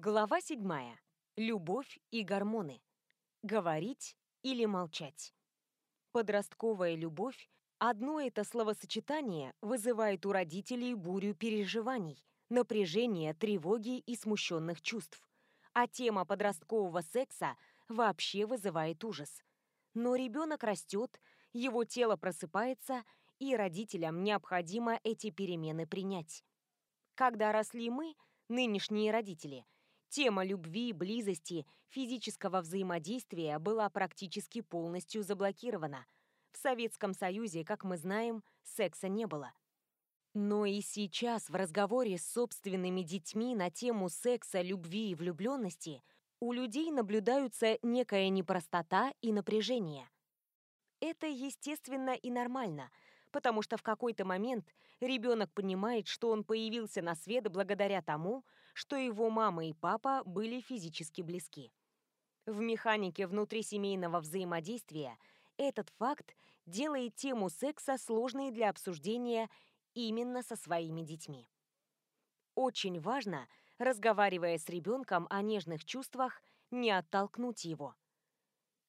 Глава 7. Любовь и гормоны. Говорить или молчать. Подростковая любовь – одно это словосочетание вызывает у родителей бурю переживаний, напряжения, тревоги и смущенных чувств. А тема подросткового секса вообще вызывает ужас. Но ребенок растет, его тело просыпается, и родителям необходимо эти перемены принять. Когда росли мы, нынешние родители – Тема любви, близости, физического взаимодействия была практически полностью заблокирована. В Советском Союзе, как мы знаем, секса не было. Но и сейчас в разговоре с собственными детьми на тему секса, любви и влюбленности у людей наблюдаются некая непростота и напряжение. Это естественно и нормально – потому что в какой-то момент ребенок понимает, что он появился на свет благодаря тому, что его мама и папа были физически близки. В механике внутрисемейного взаимодействия этот факт делает тему секса сложной для обсуждения именно со своими детьми. Очень важно, разговаривая с ребенком о нежных чувствах, не оттолкнуть его.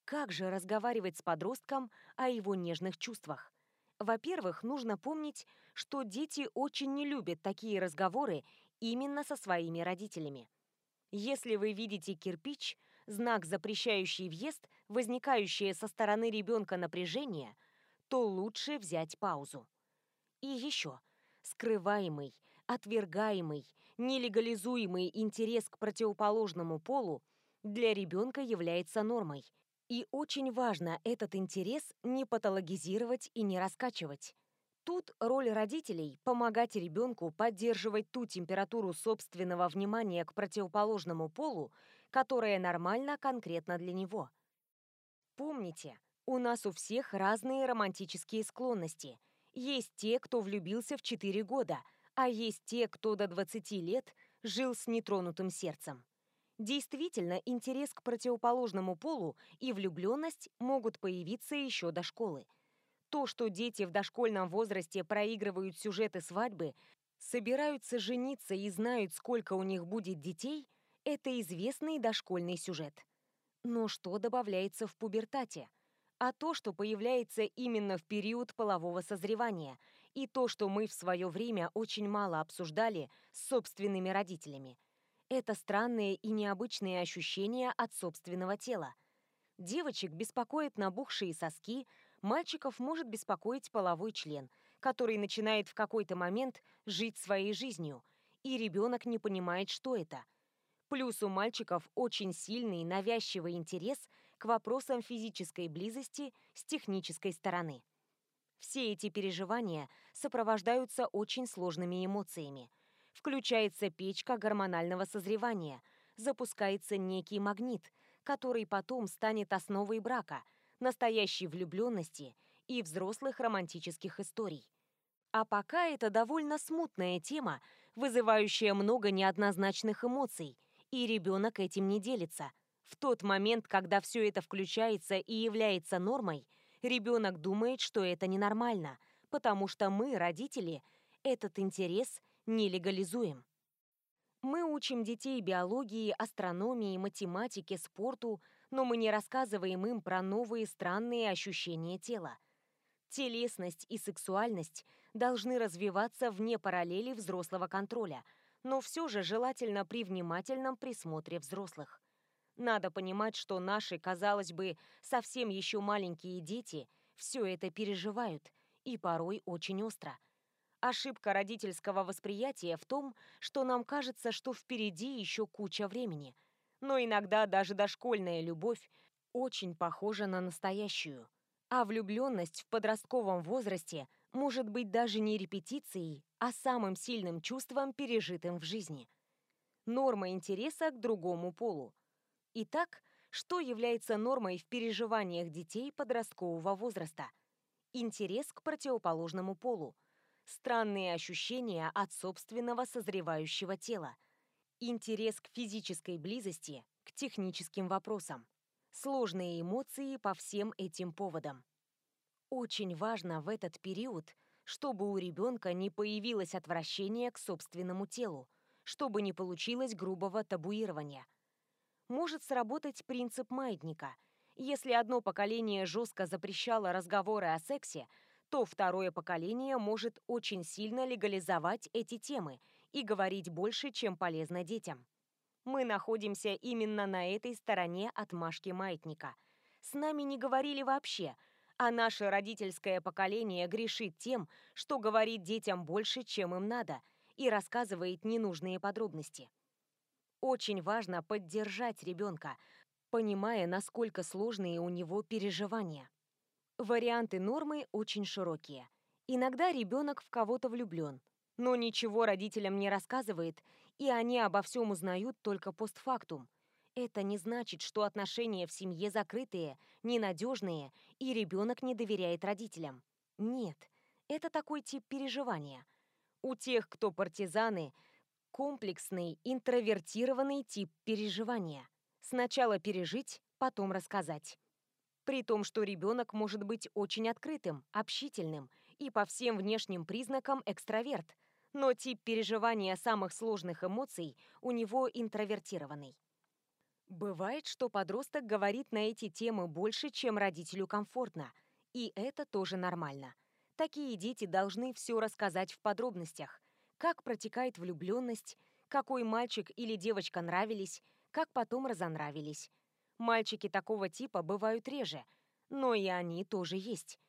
Как же разговаривать с подростком о его нежных чувствах? Во-первых, нужно помнить, что дети очень не любят такие разговоры именно со своими родителями. Если вы видите кирпич, знак, запрещающий въезд, возникающее со стороны ребенка напряжение, то лучше взять паузу. И еще, скрываемый, отвергаемый, нелегализуемый интерес к противоположному полу для ребенка является нормой, и очень важно этот интерес не патологизировать и не раскачивать. Тут роль родителей – помогать ребенку поддерживать ту температуру собственного внимания к противоположному полу, которая нормальна конкретно для него. Помните, у нас у всех разные романтические склонности. Есть те, кто влюбился в 4 года, а есть те, кто до 20 лет жил с нетронутым сердцем. Действительно, интерес к противоположному полу и влюбленность могут появиться еще до школы. То, что дети в дошкольном возрасте проигрывают сюжеты свадьбы, собираются жениться и знают, сколько у них будет детей, это известный дошкольный сюжет. Но что добавляется в пубертате? А то, что появляется именно в период полового созревания, и то, что мы в свое время очень мало обсуждали с собственными родителями – это странные и необычные ощущения от собственного тела. Девочек беспокоят набухшие соски, мальчиков может беспокоить половой член, который начинает в какой-то момент жить своей жизнью, и ребенок не понимает, что это. Плюс у мальчиков очень сильный навязчивый интерес к вопросам физической близости с технической стороны. Все эти переживания сопровождаются очень сложными эмоциями – Включается печка гормонального созревания, запускается некий магнит, который потом станет основой брака, настоящей влюбленности и взрослых романтических историй. А пока это довольно смутная тема, вызывающая много неоднозначных эмоций, и ребенок этим не делится. В тот момент, когда все это включается и является нормой, ребенок думает, что это ненормально, потому что мы, родители, этот интерес не легализуем. Мы учим детей биологии, астрономии, математике, спорту, но мы не рассказываем им про новые странные ощущения тела. Телесность и сексуальность должны развиваться вне параллели взрослого контроля, но все же желательно при внимательном присмотре взрослых. Надо понимать, что наши, казалось бы, совсем еще маленькие дети все это переживают, и порой очень остро – Ошибка родительского восприятия в том, что нам кажется, что впереди еще куча времени. Но иногда даже дошкольная любовь очень похожа на настоящую. А влюбленность в подростковом возрасте может быть даже не репетицией, а самым сильным чувством, пережитым в жизни. Норма интереса к другому полу. Итак, что является нормой в переживаниях детей подросткового возраста? Интерес к противоположному полу – странные ощущения от собственного созревающего тела, интерес к физической близости, к техническим вопросам, сложные эмоции по всем этим поводам. Очень важно в этот период, чтобы у ребенка не появилось отвращение к собственному телу, чтобы не получилось грубого табуирования. Может сработать принцип маятника. Если одно поколение жестко запрещало разговоры о сексе, то второе поколение может очень сильно легализовать эти темы и говорить больше, чем полезно детям. Мы находимся именно на этой стороне отмашки маятника. С нами не говорили вообще, а наше родительское поколение грешит тем, что говорит детям больше, чем им надо, и рассказывает ненужные подробности. Очень важно поддержать ребенка, понимая, насколько сложные у него переживания. Варианты нормы очень широкие. Иногда ребенок в кого-то влюблен, но ничего родителям не рассказывает, и они обо всем узнают только постфактум. Это не значит, что отношения в семье закрытые, ненадежные, и ребенок не доверяет родителям. Нет, это такой тип переживания. У тех, кто партизаны, комплексный, интровертированный тип переживания. Сначала пережить, потом рассказать. При том, что ребенок может быть очень открытым, общительным и по всем внешним признакам экстраверт, но тип переживания самых сложных эмоций у него интровертированный. Бывает, что подросток говорит на эти темы больше, чем родителю комфортно, и это тоже нормально. Такие дети должны все рассказать в подробностях. Как протекает влюбленность, какой мальчик или девочка нравились, как потом разонравились, Мальчики такого типа бывают реже, но и они тоже есть.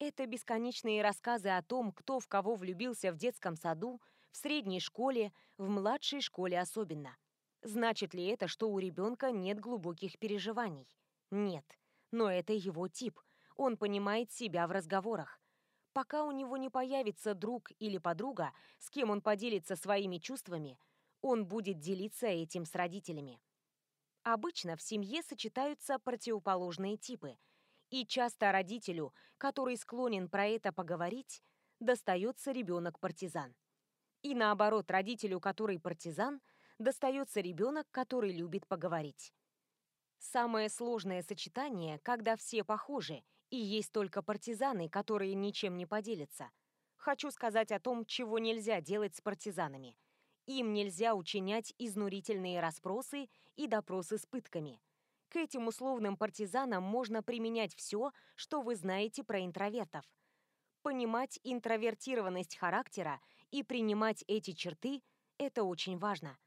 Это бесконечные рассказы о том, кто в кого влюбился в детском саду, в средней школе, в младшей школе особенно. Значит ли это, что у ребенка нет глубоких переживаний? Нет. Но это его тип. Он понимает себя в разговорах. Пока у него не появится друг или подруга, с кем он поделится своими чувствами, он будет делиться этим с родителями. Обычно в семье сочетаются противоположные типы, и часто родителю, который склонен про это поговорить, достается ребенок-партизан. И наоборот, родителю, который партизан, достается ребенок, который любит поговорить. Самое сложное сочетание, когда все похожи, и есть только партизаны, которые ничем не поделятся. Хочу сказать о том, чего нельзя делать с партизанами – им нельзя учинять изнурительные расспросы и допросы с пытками. К этим условным партизанам можно применять все, что вы знаете про интровертов. Понимать интровертированность характера и принимать эти черты – это очень важно.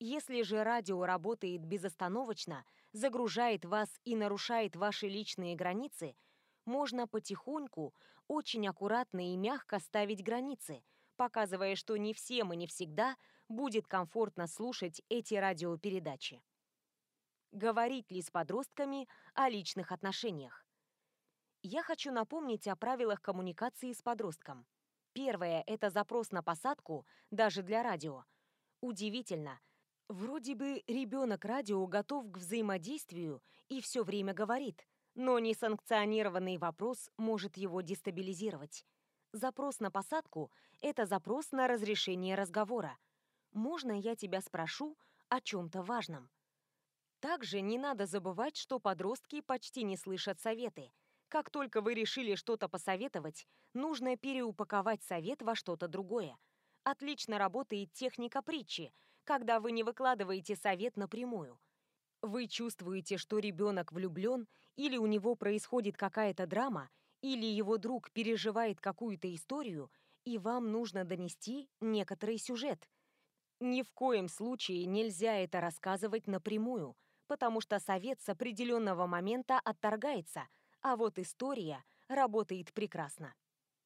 Если же радио работает безостановочно, загружает вас и нарушает ваши личные границы, можно потихоньку, очень аккуратно и мягко ставить границы, показывая, что не всем и не всегда – будет комфортно слушать эти радиопередачи. Говорить ли с подростками о личных отношениях? Я хочу напомнить о правилах коммуникации с подростком. Первое – это запрос на посадку, даже для радио. Удивительно. Вроде бы ребенок радио готов к взаимодействию и все время говорит, но несанкционированный вопрос может его дестабилизировать. Запрос на посадку – это запрос на разрешение разговора – можно я тебя спрошу о чем-то важном? Также не надо забывать, что подростки почти не слышат советы. Как только вы решили что-то посоветовать, нужно переупаковать совет во что-то другое. Отлично работает техника притчи, когда вы не выкладываете совет напрямую. Вы чувствуете, что ребенок влюблен, или у него происходит какая-то драма, или его друг переживает какую-то историю, и вам нужно донести некоторый сюжет – ни в коем случае нельзя это рассказывать напрямую, потому что совет с определенного момента отторгается, а вот история работает прекрасно.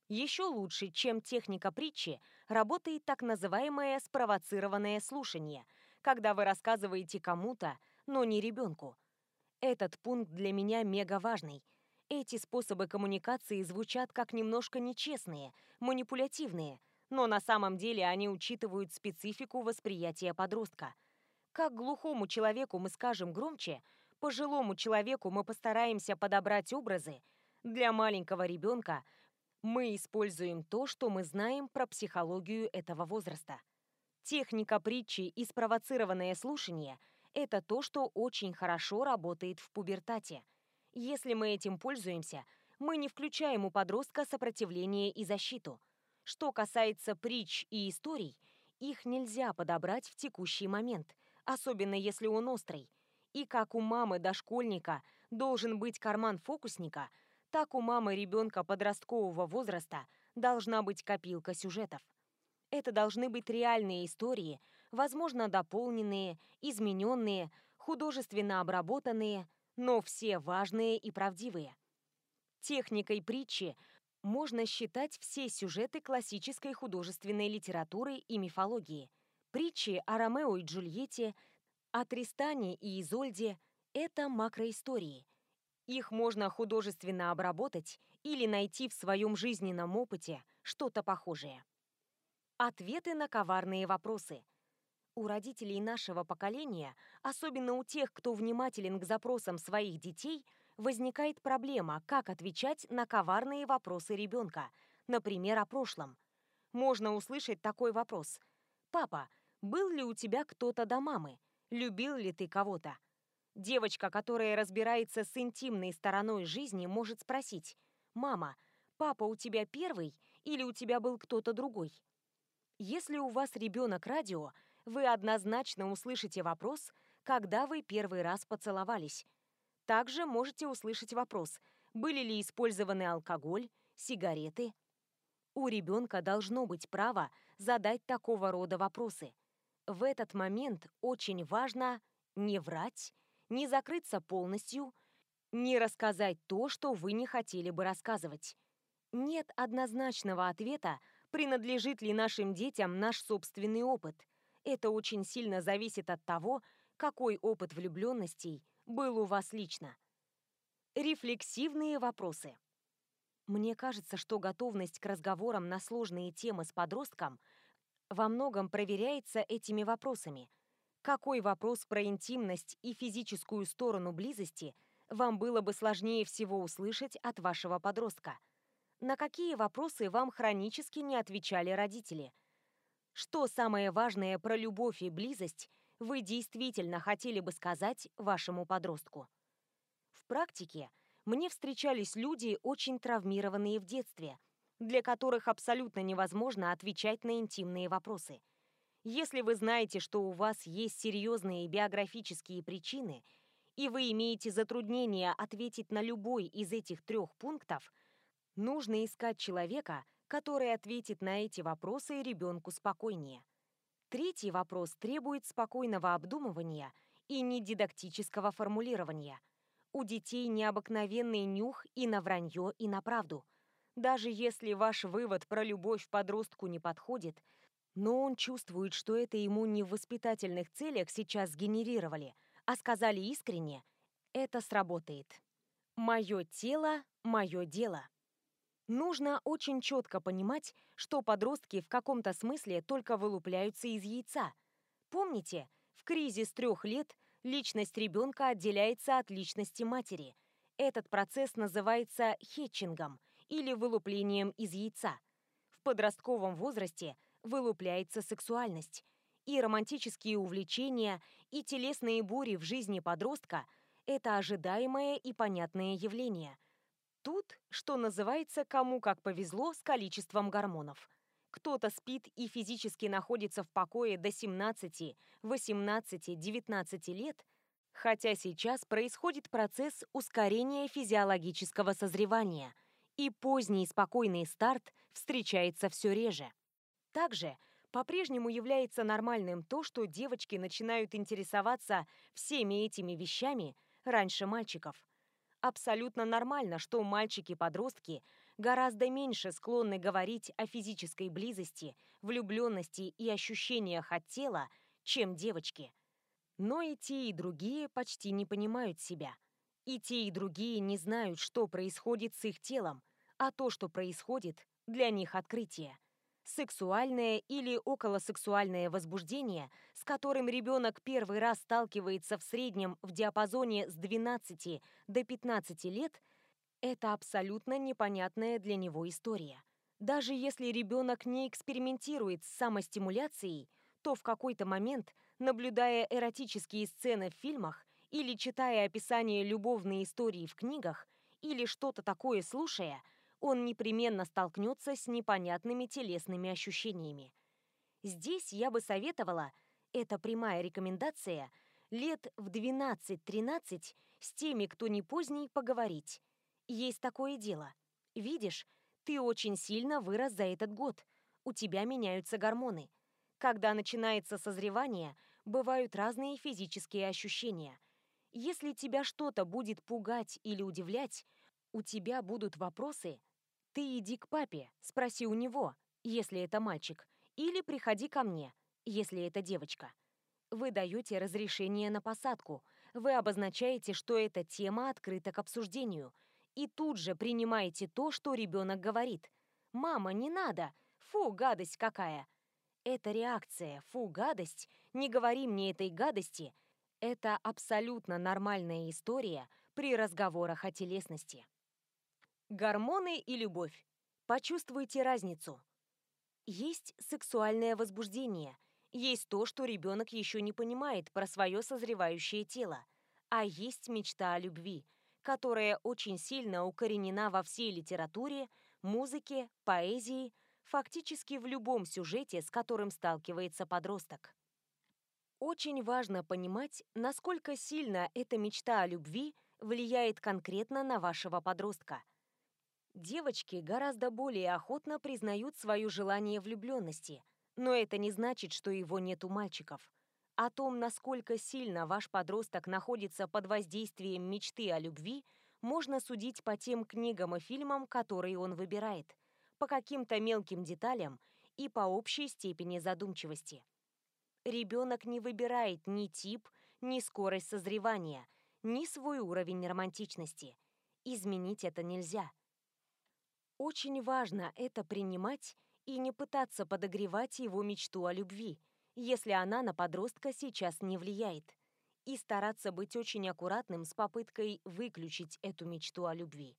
Еще лучше, чем техника притчи, работает так называемое спровоцированное слушание, когда вы рассказываете кому-то, но не ребенку. Этот пункт для меня мега важный. Эти способы коммуникации звучат как немножко нечестные, манипулятивные, но на самом деле они учитывают специфику восприятия подростка. Как глухому человеку мы скажем громче, пожилому человеку мы постараемся подобрать образы, для маленького ребенка мы используем то, что мы знаем про психологию этого возраста. Техника притчи и спровоцированное слушание – это то, что очень хорошо работает в пубертате. Если мы этим пользуемся, мы не включаем у подростка сопротивление и защиту – что касается притч и историй, их нельзя подобрать в текущий момент, особенно если он острый. И как у мамы дошкольника должен быть карман фокусника, так у мамы ребенка подросткового возраста должна быть копилка сюжетов. Это должны быть реальные истории, возможно, дополненные, измененные, художественно обработанные, но все важные и правдивые. Техникой притчи можно считать все сюжеты классической художественной литературы и мифологии. Притчи о Ромео и Джульетте, о Тристане и Изольде – это макроистории. Их можно художественно обработать или найти в своем жизненном опыте что-то похожее. Ответы на коварные вопросы. У родителей нашего поколения, особенно у тех, кто внимателен к запросам своих детей, возникает проблема, как отвечать на коварные вопросы ребенка, например, о прошлом. Можно услышать такой вопрос. «Папа, был ли у тебя кто-то до мамы? Любил ли ты кого-то?» Девочка, которая разбирается с интимной стороной жизни, может спросить «Мама, папа у тебя первый или у тебя был кто-то другой?» Если у вас ребенок радио, вы однозначно услышите вопрос, когда вы первый раз поцеловались. Также можете услышать вопрос, были ли использованы алкоголь, сигареты. У ребенка должно быть право задать такого рода вопросы. В этот момент очень важно не врать, не закрыться полностью, не рассказать то, что вы не хотели бы рассказывать. Нет однозначного ответа принадлежит ли нашим детям наш собственный опыт. Это очень сильно зависит от того, какой опыт влюбленностей был у вас лично. Рефлексивные вопросы. Мне кажется, что готовность к разговорам на сложные темы с подростком во многом проверяется этими вопросами. Какой вопрос про интимность и физическую сторону близости вам было бы сложнее всего услышать от вашего подростка – на какие вопросы вам хронически не отвечали родители? Что самое важное про любовь и близость вы действительно хотели бы сказать вашему подростку? В практике мне встречались люди, очень травмированные в детстве, для которых абсолютно невозможно отвечать на интимные вопросы. Если вы знаете, что у вас есть серьезные биографические причины, и вы имеете затруднение ответить на любой из этих трех пунктов – Нужно искать человека, который ответит на эти вопросы ребенку спокойнее. Третий вопрос требует спокойного обдумывания и недидактического формулирования. У детей необыкновенный нюх и на вранье, и на правду. Даже если ваш вывод про любовь подростку не подходит, но он чувствует, что это ему не в воспитательных целях сейчас сгенерировали, а сказали искренне, это сработает. «Мое тело – мое дело». Нужно очень четко понимать, что подростки в каком-то смысле только вылупляются из яйца. Помните, в кризис трех лет личность ребенка отделяется от личности матери. Этот процесс называется хетчингом или вылуплением из яйца. В подростковом возрасте вылупляется сексуальность. И романтические увлечения, и телесные бури в жизни подростка – это ожидаемое и понятное явление – Тут, что называется, кому как повезло с количеством гормонов. Кто-то спит и физически находится в покое до 17, 18, 19 лет, хотя сейчас происходит процесс ускорения физиологического созревания, и поздний спокойный старт встречается все реже. Также по-прежнему является нормальным то, что девочки начинают интересоваться всеми этими вещами раньше мальчиков – абсолютно нормально, что мальчики-подростки гораздо меньше склонны говорить о физической близости, влюбленности и ощущениях от тела, чем девочки. Но и те, и другие почти не понимают себя. И те, и другие не знают, что происходит с их телом, а то, что происходит, для них открытие сексуальное или околосексуальное возбуждение, с которым ребенок первый раз сталкивается в среднем в диапазоне с 12 до 15 лет, это абсолютно непонятная для него история. Даже если ребенок не экспериментирует с самостимуляцией, то в какой-то момент, наблюдая эротические сцены в фильмах или читая описание любовной истории в книгах, или что-то такое слушая – он непременно столкнется с непонятными телесными ощущениями. Здесь я бы советовала, это прямая рекомендация, лет в 12-13 с теми, кто не поздний, поговорить. Есть такое дело. Видишь, ты очень сильно вырос за этот год. У тебя меняются гормоны. Когда начинается созревание, бывают разные физические ощущения. Если тебя что-то будет пугать или удивлять, у тебя будут вопросы, ты иди к папе, спроси у него, если это мальчик, или приходи ко мне, если это девочка. Вы даете разрешение на посадку, вы обозначаете, что эта тема открыта к обсуждению, и тут же принимаете то, что ребенок говорит. «Мама, не надо! Фу, гадость какая!» Это реакция «фу, гадость», «не говори мне этой гадости» — это абсолютно нормальная история при разговорах о телесности. Гормоны и любовь. Почувствуйте разницу. Есть сексуальное возбуждение, есть то, что ребенок еще не понимает про свое созревающее тело, а есть мечта о любви, которая очень сильно укоренена во всей литературе, музыке, поэзии, фактически в любом сюжете, с которым сталкивается подросток. Очень важно понимать, насколько сильно эта мечта о любви влияет конкретно на вашего подростка – Девочки гораздо более охотно признают свое желание влюбленности, но это не значит, что его нет у мальчиков. О том, насколько сильно ваш подросток находится под воздействием мечты о любви, можно судить по тем книгам и фильмам, которые он выбирает, по каким-то мелким деталям и по общей степени задумчивости. Ребенок не выбирает ни тип, ни скорость созревания, ни свой уровень романтичности. Изменить это нельзя – очень важно это принимать и не пытаться подогревать его мечту о любви, если она на подростка сейчас не влияет, и стараться быть очень аккуратным с попыткой выключить эту мечту о любви.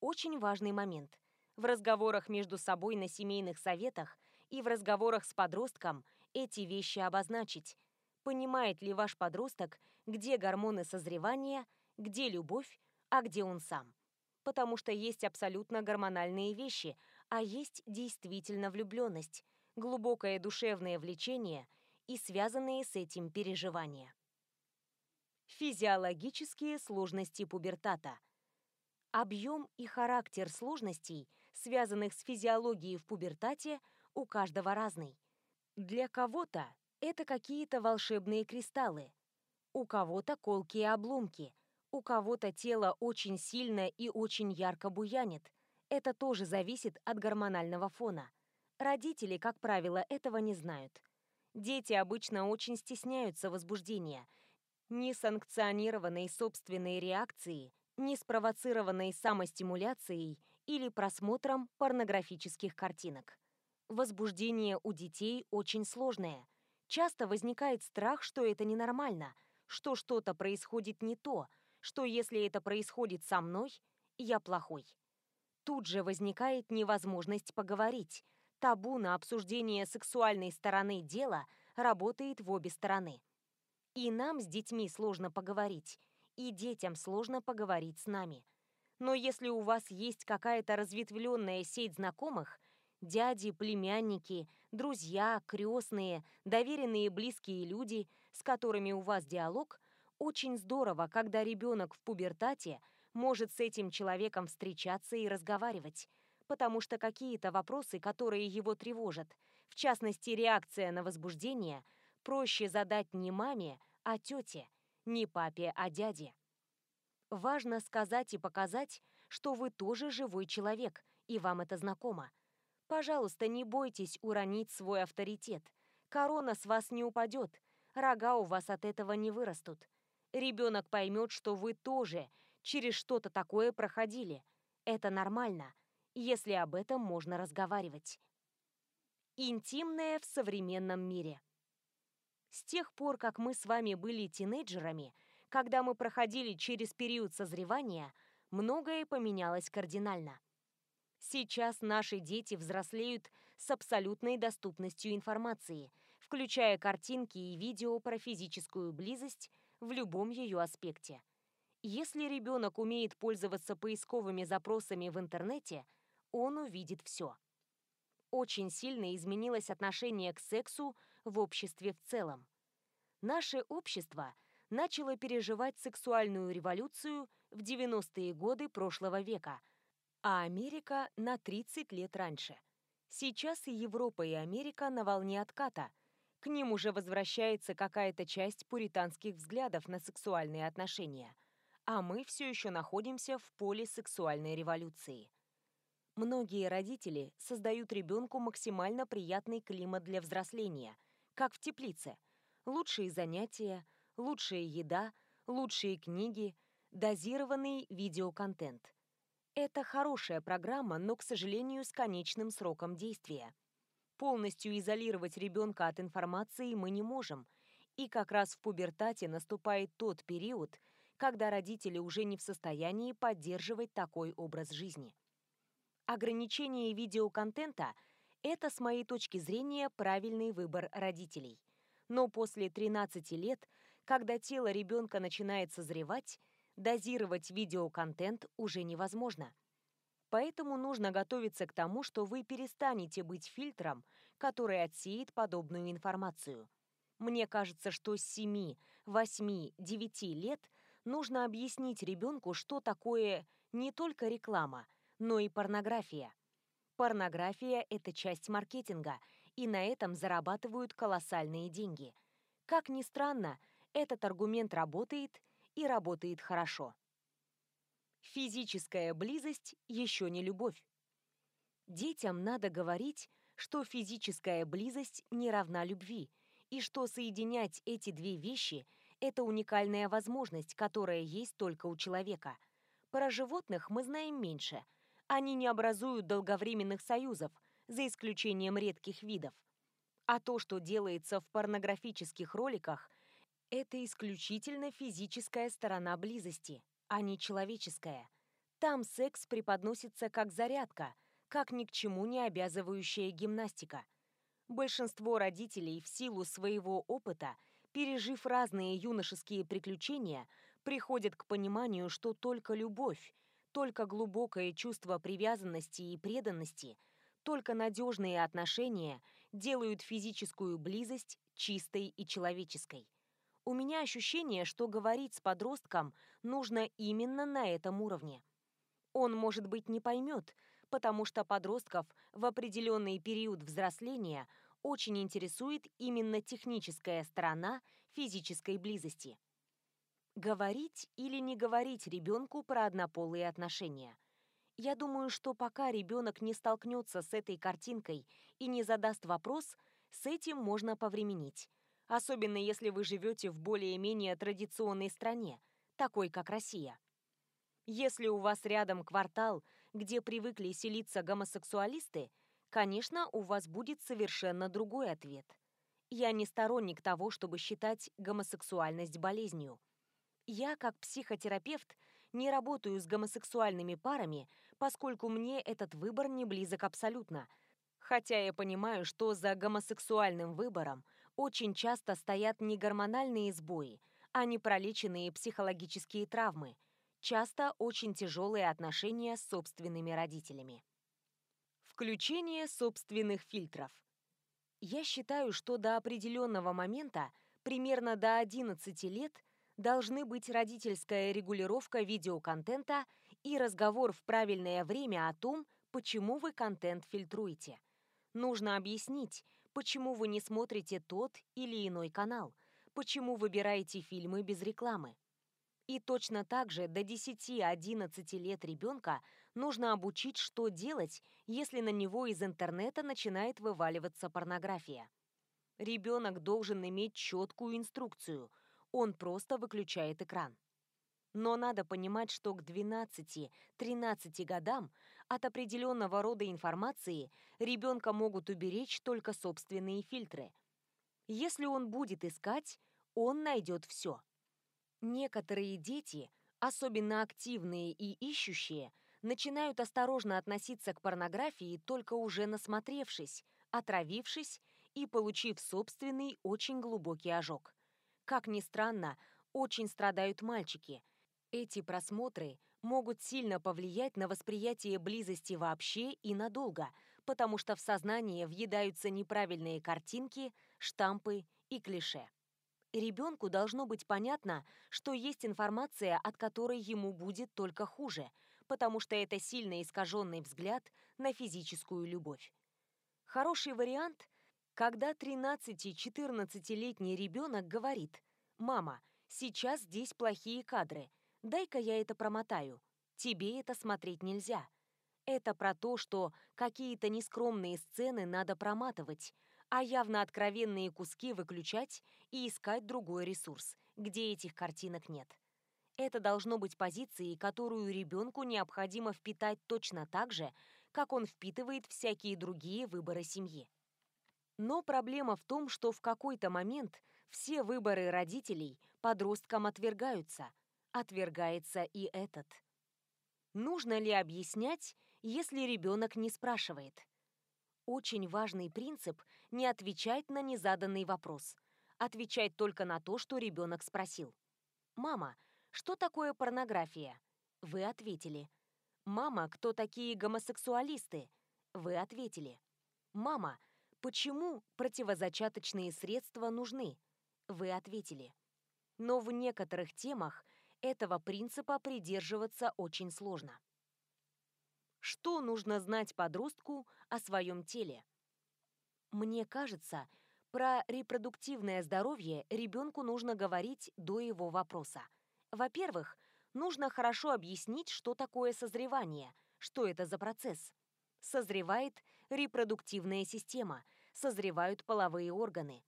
Очень важный момент. В разговорах между собой на семейных советах и в разговорах с подростком эти вещи обозначить. Понимает ли ваш подросток, где гормоны созревания, где любовь, а где он сам потому что есть абсолютно гормональные вещи, а есть действительно влюбленность, глубокое душевное влечение и связанные с этим переживания. Физиологические сложности пубертата. Объем и характер сложностей, связанных с физиологией в пубертате, у каждого разный. Для кого-то это какие-то волшебные кристаллы, у кого-то колкие обломки – у кого-то тело очень сильно и очень ярко буянит. Это тоже зависит от гормонального фона. Родители, как правило, этого не знают. Дети обычно очень стесняются возбуждения. Несанкционированной собственной реакции, не спровоцированной самостимуляцией или просмотром порнографических картинок. Возбуждение у детей очень сложное. Часто возникает страх, что это ненормально, что что-то происходит не то – что если это происходит со мной, я плохой. Тут же возникает невозможность поговорить. Табу на обсуждение сексуальной стороны дела работает в обе стороны. И нам с детьми сложно поговорить, и детям сложно поговорить с нами. Но если у вас есть какая-то разветвленная сеть знакомых, дяди, племянники, друзья, крестные, доверенные близкие люди, с которыми у вас диалог, очень здорово, когда ребенок в пубертате может с этим человеком встречаться и разговаривать, потому что какие-то вопросы, которые его тревожат, в частности реакция на возбуждение, проще задать не маме, а тете, не папе, а дяде. Важно сказать и показать, что вы тоже живой человек, и вам это знакомо. Пожалуйста, не бойтесь уронить свой авторитет. Корона с вас не упадет, рога у вас от этого не вырастут ребенок поймет, что вы тоже через что-то такое проходили. Это нормально, если об этом можно разговаривать. Интимное в современном мире. С тех пор, как мы с вами были тинейджерами, когда мы проходили через период созревания, многое поменялось кардинально. Сейчас наши дети взрослеют с абсолютной доступностью информации, включая картинки и видео про физическую близость, в любом ее аспекте. Если ребенок умеет пользоваться поисковыми запросами в интернете, он увидит все. очень сильно изменилось отношение к сексу в обществе в целом. Наше общество начало переживать сексуальную революцию в 90-е годы прошлого века, а Америка на 30 лет раньше. Сейчас и Европа, и Америка на волне отката. К ним уже возвращается какая-то часть пуританских взглядов на сексуальные отношения. А мы все еще находимся в поле сексуальной революции. Многие родители создают ребенку максимально приятный климат для взросления, как в теплице. Лучшие занятия, лучшая еда, лучшие книги, дозированный видеоконтент. Это хорошая программа, но, к сожалению, с конечным сроком действия. Полностью изолировать ребенка от информации мы не можем, и как раз в пубертате наступает тот период, когда родители уже не в состоянии поддерживать такой образ жизни. Ограничение видеоконтента – это, с моей точки зрения, правильный выбор родителей. Но после 13 лет, когда тело ребенка начинает созревать, дозировать видеоконтент уже невозможно. Поэтому нужно готовиться к тому, что вы перестанете быть фильтром, который отсеет подобную информацию. Мне кажется, что с 7, 8, 9 лет нужно объяснить ребенку, что такое не только реклама, но и порнография. Порнография – это часть маркетинга, и на этом зарабатывают колоссальные деньги. Как ни странно, этот аргумент работает и работает хорошо. Физическая близость еще не любовь. Детям надо говорить, что физическая близость не равна любви, и что соединять эти две вещи – это уникальная возможность, которая есть только у человека. Про животных мы знаем меньше. Они не образуют долговременных союзов, за исключением редких видов. А то, что делается в порнографических роликах, это исключительно физическая сторона близости, а не человеческая. Там секс преподносится как зарядка, как ни к чему не обязывающая гимнастика. Большинство родителей в силу своего опыта, пережив разные юношеские приключения, приходят к пониманию, что только любовь, только глубокое чувство привязанности и преданности, только надежные отношения делают физическую близость чистой и человеческой. У меня ощущение, что говорить с подростком нужно именно на этом уровне. Он, может быть, не поймет, потому что подростков в определенный период взросления очень интересует именно техническая сторона физической близости. Говорить или не говорить ребенку про однополые отношения. Я думаю, что пока ребенок не столкнется с этой картинкой и не задаст вопрос, с этим можно повременить особенно если вы живете в более-менее традиционной стране, такой как Россия. Если у вас рядом квартал, где привыкли селиться гомосексуалисты, конечно, у вас будет совершенно другой ответ. Я не сторонник того, чтобы считать гомосексуальность болезнью. Я, как психотерапевт, не работаю с гомосексуальными парами, поскольку мне этот выбор не близок абсолютно. Хотя я понимаю, что за гомосексуальным выбором очень часто стоят не гормональные сбои, а непролеченные психологические травмы, часто очень тяжелые отношения с собственными родителями. Включение собственных фильтров. Я считаю, что до определенного момента, примерно до 11 лет, должны быть родительская регулировка видеоконтента и разговор в правильное время о том, почему вы контент фильтруете. Нужно объяснить, почему вы не смотрите тот или иной канал, почему выбираете фильмы без рекламы. И точно так же до 10-11 лет ребенка нужно обучить, что делать, если на него из интернета начинает вываливаться порнография. Ребенок должен иметь четкую инструкцию, он просто выключает экран. Но надо понимать, что к 12-13 годам от определенного рода информации ребенка могут уберечь только собственные фильтры. Если он будет искать, он найдет все. Некоторые дети, особенно активные и ищущие, начинают осторожно относиться к порнографии только уже насмотревшись, отравившись и получив собственный очень глубокий ожог. Как ни странно, очень страдают мальчики – эти просмотры могут сильно повлиять на восприятие близости вообще и надолго, потому что в сознание въедаются неправильные картинки, штампы и клише. Ребенку должно быть понятно, что есть информация, от которой ему будет только хуже, потому что это сильно искаженный взгляд на физическую любовь. Хороший вариант, когда 13-14-летний ребенок говорит «Мама, сейчас здесь плохие кадры, дай-ка я это промотаю, тебе это смотреть нельзя». Это про то, что какие-то нескромные сцены надо проматывать, а явно откровенные куски выключать и искать другой ресурс, где этих картинок нет. Это должно быть позицией, которую ребенку необходимо впитать точно так же, как он впитывает всякие другие выборы семьи. Но проблема в том, что в какой-то момент все выборы родителей подросткам отвергаются. Отвергается и этот. Нужно ли объяснять, если ребенок не спрашивает? Очень важный принцип – не отвечать на незаданный вопрос. Отвечать только на то, что ребенок спросил. «Мама, что такое порнография?» Вы ответили. «Мама, кто такие гомосексуалисты?» Вы ответили. «Мама, почему противозачаточные средства нужны?» Вы ответили. Но в некоторых темах этого принципа придерживаться очень сложно. Что нужно знать подростку о своем теле? Мне кажется, про репродуктивное здоровье ребенку нужно говорить до его вопроса. Во-первых, нужно хорошо объяснить, что такое созревание, что это за процесс. Созревает репродуктивная система, созревают половые органы.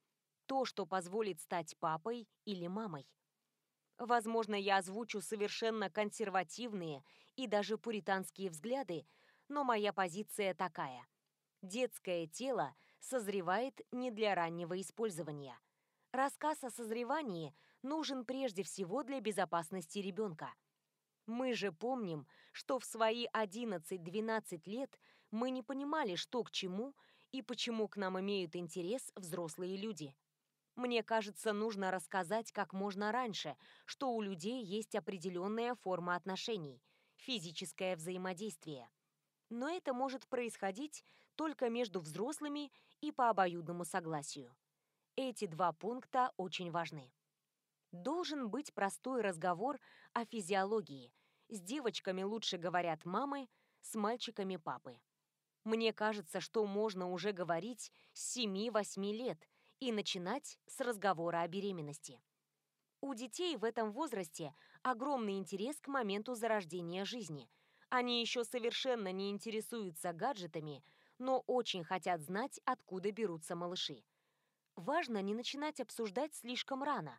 То, что позволит стать папой или мамой. Возможно, я озвучу совершенно консервативные и даже пуританские взгляды, но моя позиция такая. Детское тело созревает не для раннего использования. Рассказ о созревании нужен прежде всего для безопасности ребенка. Мы же помним, что в свои 11-12 лет мы не понимали, что к чему и почему к нам имеют интерес взрослые люди. Мне кажется, нужно рассказать как можно раньше, что у людей есть определенная форма отношений – физическое взаимодействие. Но это может происходить только между взрослыми и по обоюдному согласию. Эти два пункта очень важны. Должен быть простой разговор о физиологии. С девочками лучше говорят мамы, с мальчиками папы. Мне кажется, что можно уже говорить с 7-8 лет – и начинать с разговора о беременности. У детей в этом возрасте огромный интерес к моменту зарождения жизни. Они еще совершенно не интересуются гаджетами, но очень хотят знать, откуда берутся малыши. Важно не начинать обсуждать слишком рано,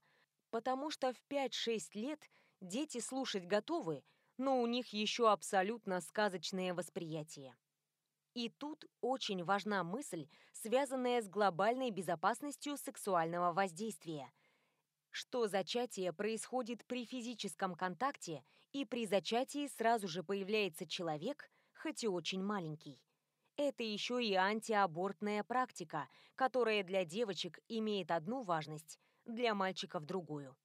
потому что в 5-6 лет дети слушать готовы, но у них еще абсолютно сказочное восприятие. И тут очень важна мысль, связанная с глобальной безопасностью сексуального воздействия. Что зачатие происходит при физическом контакте, и при зачатии сразу же появляется человек, хоть и очень маленький. Это еще и антиабортная практика, которая для девочек имеет одну важность, для мальчиков другую.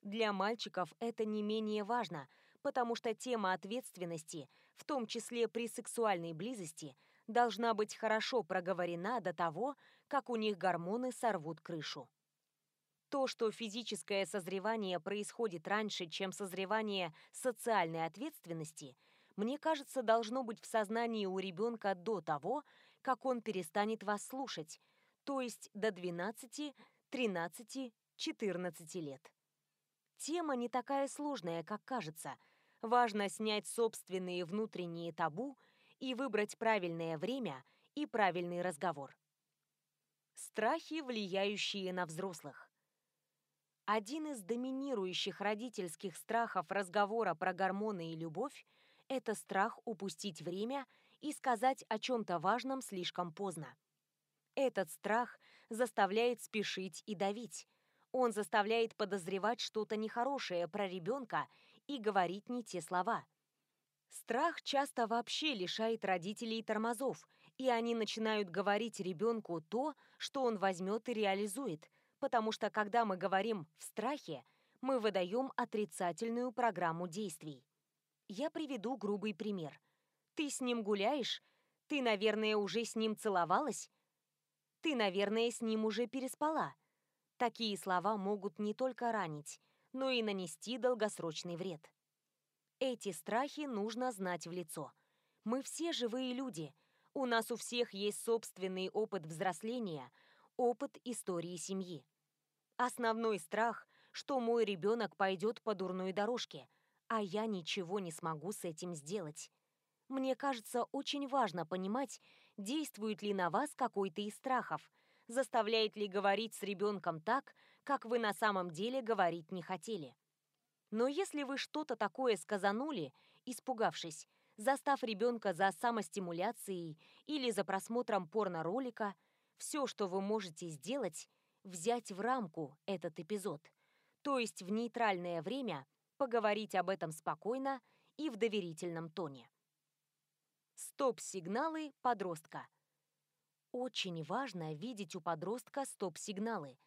Для мальчиков это не менее важно, потому что тема ответственности, в том числе при сексуальной близости, должна быть хорошо проговорена до того, как у них гормоны сорвут крышу. То, что физическое созревание происходит раньше, чем созревание социальной ответственности, мне кажется, должно быть в сознании у ребенка до того, как он перестанет вас слушать, то есть до 12, 13, 14 лет. Тема не такая сложная, как кажется. Важно снять собственные внутренние табу – и выбрать правильное время и правильный разговор. Страхи, влияющие на взрослых. Один из доминирующих родительских страхов разговора про гормоны и любовь – это страх упустить время и сказать о чем-то важном слишком поздно. Этот страх заставляет спешить и давить. Он заставляет подозревать что-то нехорошее про ребенка и говорить не те слова. Страх часто вообще лишает родителей тормозов, и они начинают говорить ребенку то, что он возьмет и реализует, потому что когда мы говорим «в страхе», мы выдаем отрицательную программу действий. Я приведу грубый пример. Ты с ним гуляешь, Ты, наверное, уже с ним целовалась? Ты, наверное, с ним уже переспала. Такие слова могут не только ранить, но и нанести долгосрочный вред. Эти страхи нужно знать в лицо. Мы все живые люди. У нас у всех есть собственный опыт взросления, опыт истории семьи. Основной страх, что мой ребенок пойдет по дурной дорожке, а я ничего не смогу с этим сделать. Мне кажется, очень важно понимать, действует ли на вас какой-то из страхов, заставляет ли говорить с ребенком так, как вы на самом деле говорить не хотели. Но если вы что-то такое сказанули, испугавшись, застав ребенка за самостимуляцией или за просмотром порно-ролика, все, что вы можете сделать, взять в рамку этот эпизод, то есть в нейтральное время поговорить об этом спокойно и в доверительном тоне. Стоп-сигналы подростка. Очень важно видеть у подростка стоп-сигналы.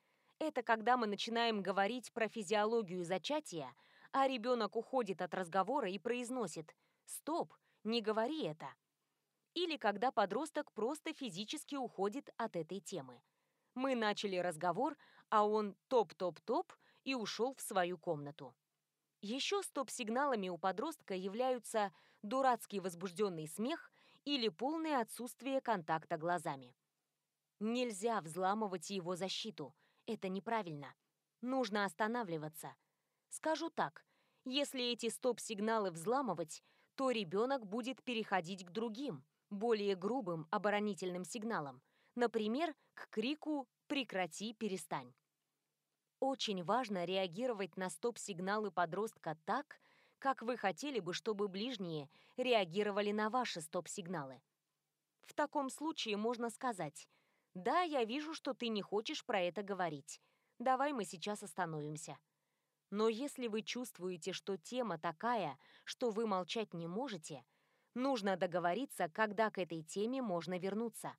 Это когда мы начинаем говорить про физиологию зачатия, а ребенок уходит от разговора и произносит «Стоп, не говори это». Или когда подросток просто физически уходит от этой темы. Мы начали разговор, а он топ-топ-топ и ушел в свою комнату. Еще стоп-сигналами у подростка являются дурацкий возбужденный смех или полное отсутствие контакта глазами. Нельзя взламывать его защиту. Это неправильно. Нужно останавливаться. Скажу так, если эти стоп-сигналы взламывать, то ребенок будет переходить к другим, более грубым оборонительным сигналам, например, к крику «прекрати, перестань». Очень важно реагировать на стоп-сигналы подростка так, как вы хотели бы, чтобы ближние реагировали на ваши стоп-сигналы. В таком случае можно сказать «Да, я вижу, что ты не хочешь про это говорить. Давай мы сейчас остановимся». Но если вы чувствуете, что тема такая, что вы молчать не можете, нужно договориться, когда к этой теме можно вернуться.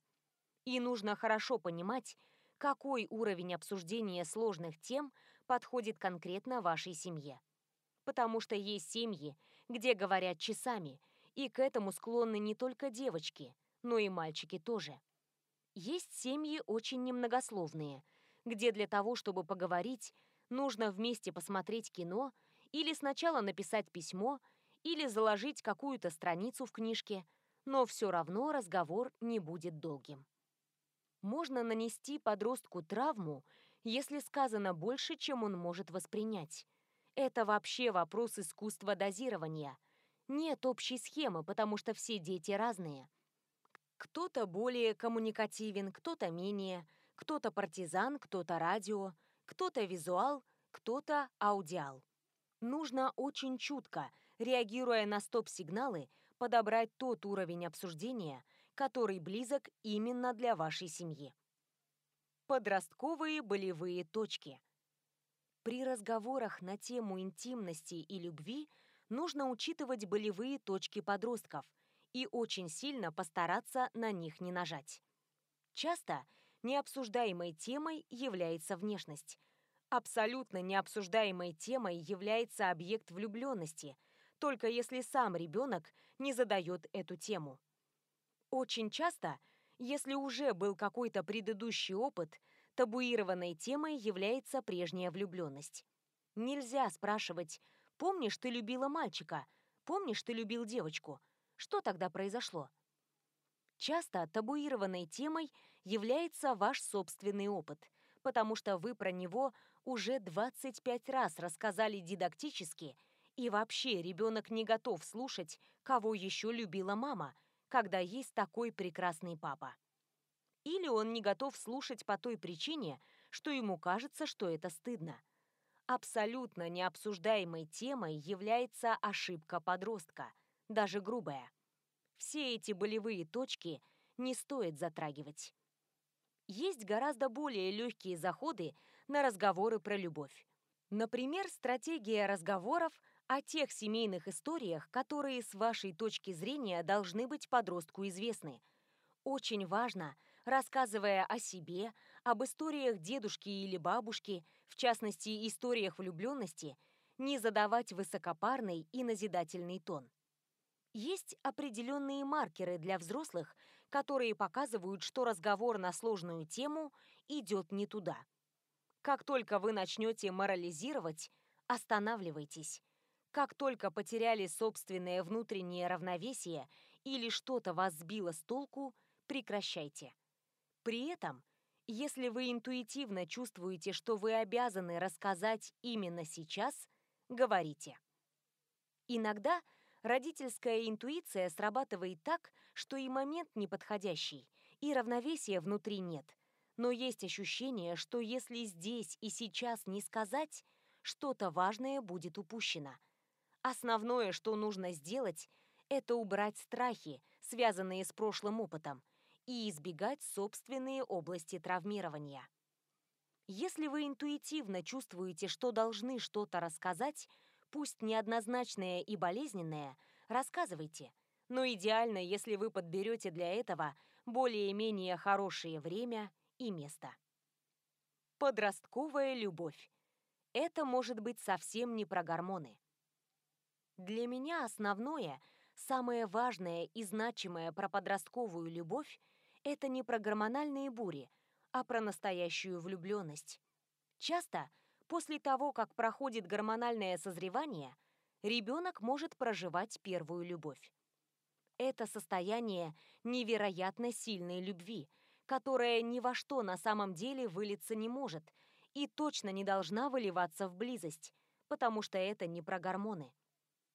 И нужно хорошо понимать, какой уровень обсуждения сложных тем подходит конкретно вашей семье. Потому что есть семьи, где говорят часами, и к этому склонны не только девочки, но и мальчики тоже. Есть семьи очень немногословные, где для того, чтобы поговорить, нужно вместе посмотреть кино или сначала написать письмо, или заложить какую-то страницу в книжке, но все равно разговор не будет долгим можно нанести подростку травму, если сказано больше, чем он может воспринять. Это вообще вопрос искусства дозирования. Нет общей схемы, потому что все дети разные. Кто-то более коммуникативен, кто-то менее, кто-то партизан, кто-то радио, кто-то визуал, кто-то аудиал. Нужно очень чутко, реагируя на стоп-сигналы, подобрать тот уровень обсуждения, который близок именно для вашей семьи. Подростковые болевые точки. При разговорах на тему интимности и любви нужно учитывать болевые точки подростков и очень сильно постараться на них не нажать. Часто необсуждаемой темой является внешность. Абсолютно необсуждаемой темой является объект влюбленности, только если сам ребенок не задает эту тему. Очень часто, если уже был какой-то предыдущий опыт, табуированной темой является прежняя влюбленность. Нельзя спрашивать «Помнишь, ты любила мальчика? Помнишь, ты любил девочку? Что тогда произошло?» Часто табуированной темой является ваш собственный опыт, потому что вы про него уже 25 раз рассказали дидактически, и вообще ребенок не готов слушать, кого еще любила мама – когда есть такой прекрасный папа. Или он не готов слушать по той причине, что ему кажется, что это стыдно. Абсолютно необсуждаемой темой является ошибка подростка, даже грубая. Все эти болевые точки не стоит затрагивать. Есть гораздо более легкие заходы на разговоры про любовь. Например, стратегия разговоров о тех семейных историях, которые с вашей точки зрения должны быть подростку известны. Очень важно, рассказывая о себе, об историях дедушки или бабушки, в частности, историях влюбленности, не задавать высокопарный и назидательный тон. Есть определенные маркеры для взрослых, которые показывают, что разговор на сложную тему идет не туда. Как только вы начнете морализировать, останавливайтесь. Как только потеряли собственное внутреннее равновесие или что-то вас сбило с толку, прекращайте. При этом, если вы интуитивно чувствуете, что вы обязаны рассказать именно сейчас, говорите. Иногда родительская интуиция срабатывает так, что и момент неподходящий, и равновесия внутри нет. Но есть ощущение, что если здесь и сейчас не сказать, что-то важное будет упущено. Основное, что нужно сделать, это убрать страхи, связанные с прошлым опытом, и избегать собственные области травмирования. Если вы интуитивно чувствуете, что должны что-то рассказать, пусть неоднозначное и болезненное, рассказывайте. Но идеально, если вы подберете для этого более-менее хорошее время и место. Подростковая любовь. Это может быть совсем не про гормоны. Для меня основное, самое важное и значимое про подростковую любовь – это не про гормональные бури, а про настоящую влюбленность. Часто, после того, как проходит гормональное созревание, ребенок может проживать первую любовь. Это состояние невероятно сильной любви, которая ни во что на самом деле вылиться не может и точно не должна выливаться в близость, потому что это не про гормоны.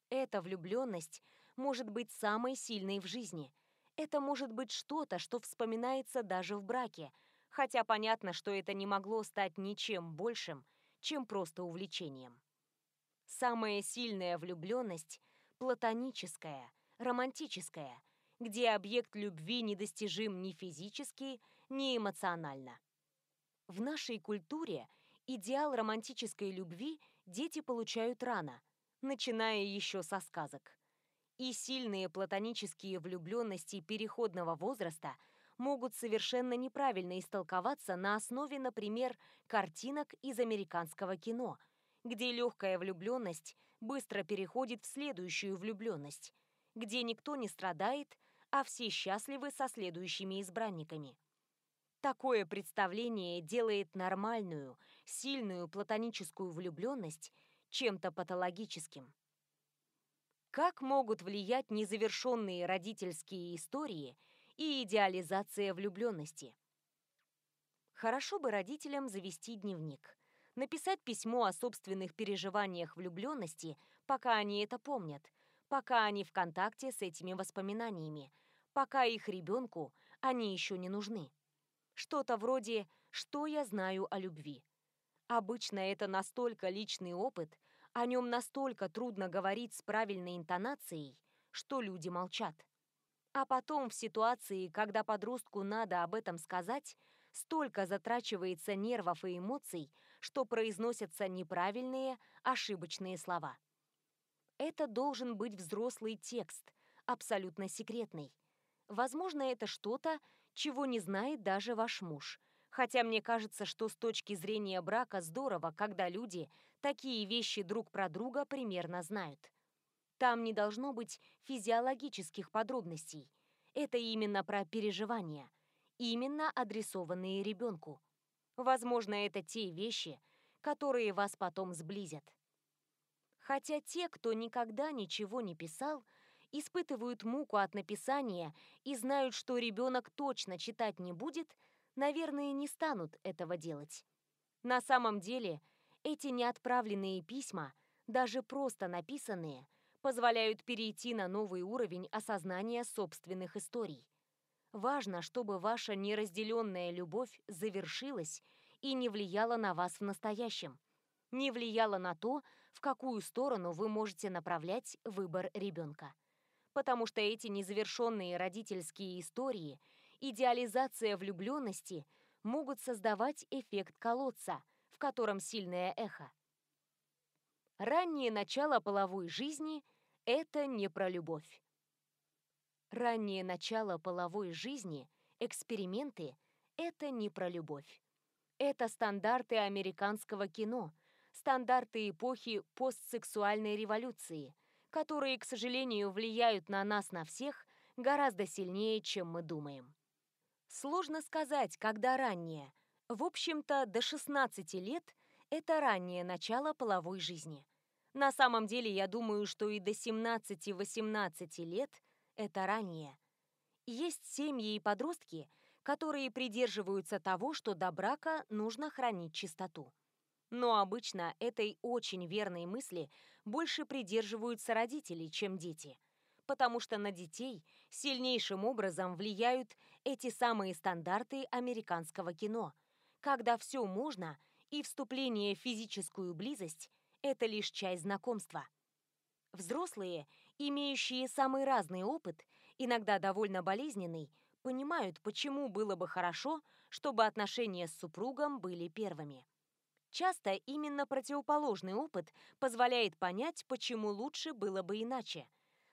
Эта влюбленность может быть самой сильной в жизни. Это может быть что-то, что вспоминается даже в браке, хотя понятно, что это не могло стать ничем большим, чем просто увлечением. Самая сильная влюбленность – платоническая, романтическая, где объект любви недостижим ни физически, ни эмоционально. В нашей культуре идеал романтической любви дети получают рано, начиная еще со сказок. И сильные платонические влюбленности переходного возраста могут совершенно неправильно истолковаться на основе, например, картинок из американского кино, где легкая влюбленность быстро переходит в следующую влюбленность, где никто не страдает, а все счастливы со следующими избранниками. Такое представление делает нормальную, сильную платоническую влюбленность чем-то патологическим. Как могут влиять незавершенные родительские истории и идеализация влюбленности? Хорошо бы родителям завести дневник, написать письмо о собственных переживаниях влюбленности, пока они это помнят, пока они в контакте с этими воспоминаниями, пока их ребенку они еще не нужны. Что-то вроде «Что я знаю о любви?». Обычно это настолько личный опыт, о нем настолько трудно говорить с правильной интонацией, что люди молчат. А потом в ситуации, когда подростку надо об этом сказать, столько затрачивается нервов и эмоций, что произносятся неправильные, ошибочные слова. Это должен быть взрослый текст, абсолютно секретный. Возможно, это что-то, чего не знает даже ваш муж. Хотя мне кажется, что с точки зрения брака здорово, когда люди такие вещи друг про друга примерно знают. Там не должно быть физиологических подробностей. Это именно про переживания, именно адресованные ребенку. Возможно, это те вещи, которые вас потом сблизят. Хотя те, кто никогда ничего не писал, испытывают муку от написания и знают, что ребенок точно читать не будет, наверное, не станут этого делать. На самом деле, эти неотправленные письма, даже просто написанные, позволяют перейти на новый уровень осознания собственных историй. Важно, чтобы ваша неразделенная любовь завершилась и не влияла на вас в настоящем, не влияла на то, в какую сторону вы можете направлять выбор ребенка потому что эти незавершенные родительские истории, идеализация влюбленности могут создавать эффект колодца, в котором сильное эхо. Раннее начало половой жизни – это не про любовь. Раннее начало половой жизни, эксперименты – это не про любовь. Это стандарты американского кино, стандарты эпохи постсексуальной революции – которые, к сожалению, влияют на нас на всех гораздо сильнее, чем мы думаем. Сложно сказать, когда раннее. В общем-то, до 16 лет – это раннее начало половой жизни. На самом деле, я думаю, что и до 17-18 лет – это раннее. Есть семьи и подростки, которые придерживаются того, что до брака нужно хранить чистоту. Но обычно этой очень верной мысли больше придерживаются родители, чем дети, потому что на детей сильнейшим образом влияют эти самые стандарты американского кино, когда все можно, и вступление в физическую близость – это лишь часть знакомства. Взрослые, имеющие самый разный опыт, иногда довольно болезненный, понимают, почему было бы хорошо, чтобы отношения с супругом были первыми. Часто именно противоположный опыт позволяет понять, почему лучше было бы иначе.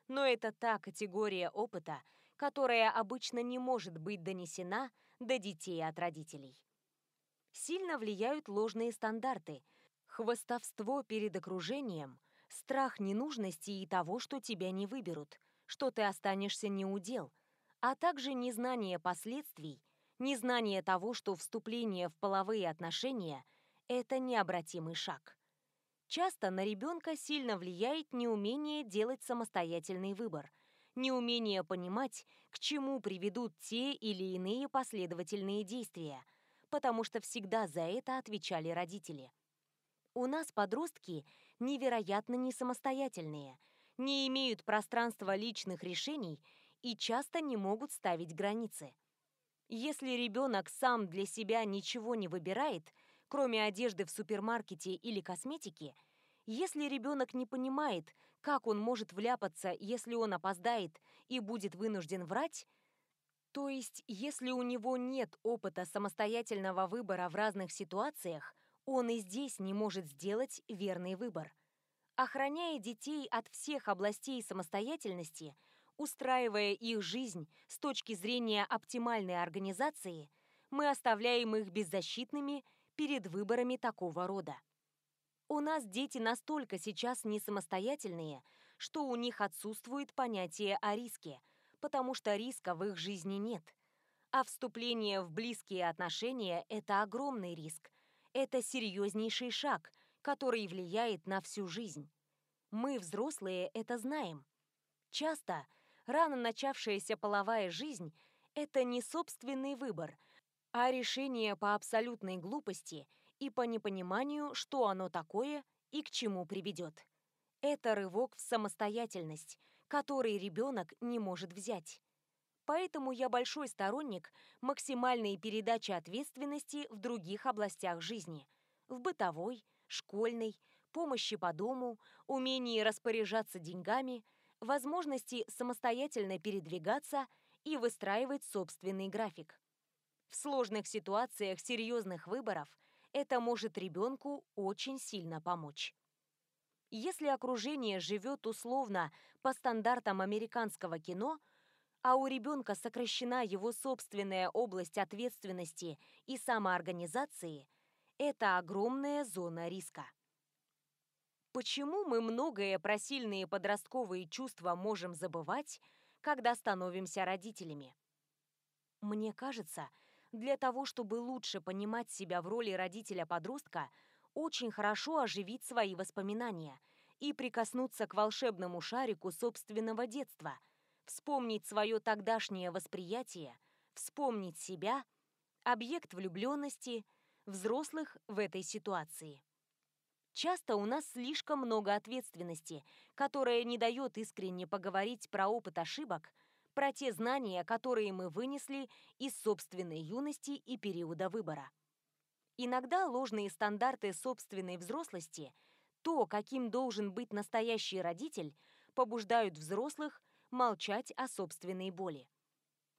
Но это та категория опыта, которая обычно не может быть донесена до детей от родителей. Сильно влияют ложные стандарты, хвостовство перед окружением, страх ненужности и того, что тебя не выберут, что ты останешься неудел, а также незнание последствий, незнание того, что вступление в половые отношения – это необратимый шаг. Часто на ребенка сильно влияет неумение делать самостоятельный выбор, неумение понимать, к чему приведут те или иные последовательные действия, потому что всегда за это отвечали родители. У нас подростки невероятно не самостоятельные, не имеют пространства личных решений и часто не могут ставить границы. Если ребенок сам для себя ничего не выбирает – кроме одежды в супермаркете или косметики, если ребенок не понимает, как он может вляпаться, если он опоздает и будет вынужден врать, то есть если у него нет опыта самостоятельного выбора в разных ситуациях, он и здесь не может сделать верный выбор. Охраняя детей от всех областей самостоятельности, устраивая их жизнь с точки зрения оптимальной организации, мы оставляем их беззащитными перед выборами такого рода. У нас дети настолько сейчас не самостоятельные, что у них отсутствует понятие о риске, потому что риска в их жизни нет. А вступление в близкие отношения – это огромный риск. Это серьезнейший шаг, который влияет на всю жизнь. Мы, взрослые, это знаем. Часто рано начавшаяся половая жизнь – это не собственный выбор – а решение по абсолютной глупости и по непониманию, что оно такое и к чему приведет. Это рывок в самостоятельность, который ребенок не может взять. Поэтому я большой сторонник максимальной передачи ответственности в других областях жизни. В бытовой, школьной, помощи по дому, умении распоряжаться деньгами, возможности самостоятельно передвигаться и выстраивать собственный график. В сложных ситуациях серьезных выборов это может ребенку очень сильно помочь. Если окружение живет условно по стандартам американского кино, а у ребенка сокращена его собственная область ответственности и самоорганизации, это огромная зона риска. Почему мы многое про сильные подростковые чувства можем забывать, когда становимся родителями? Мне кажется, для того, чтобы лучше понимать себя в роли родителя-подростка, очень хорошо оживить свои воспоминания и прикоснуться к волшебному шарику собственного детства, вспомнить свое тогдашнее восприятие, вспомнить себя, объект влюбленности, взрослых в этой ситуации. Часто у нас слишком много ответственности, которая не дает искренне поговорить про опыт ошибок – про те знания, которые мы вынесли из собственной юности и периода выбора. Иногда ложные стандарты собственной взрослости, то, каким должен быть настоящий родитель, побуждают взрослых молчать о собственной боли.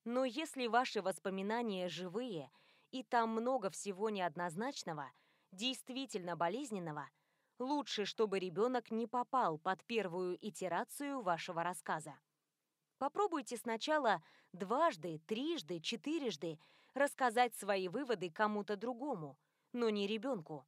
Но если ваши воспоминания живые, и там много всего неоднозначного, действительно болезненного, лучше, чтобы ребенок не попал под первую итерацию вашего рассказа. Попробуйте сначала дважды, трижды, четырежды рассказать свои выводы кому-то другому, но не ребенку.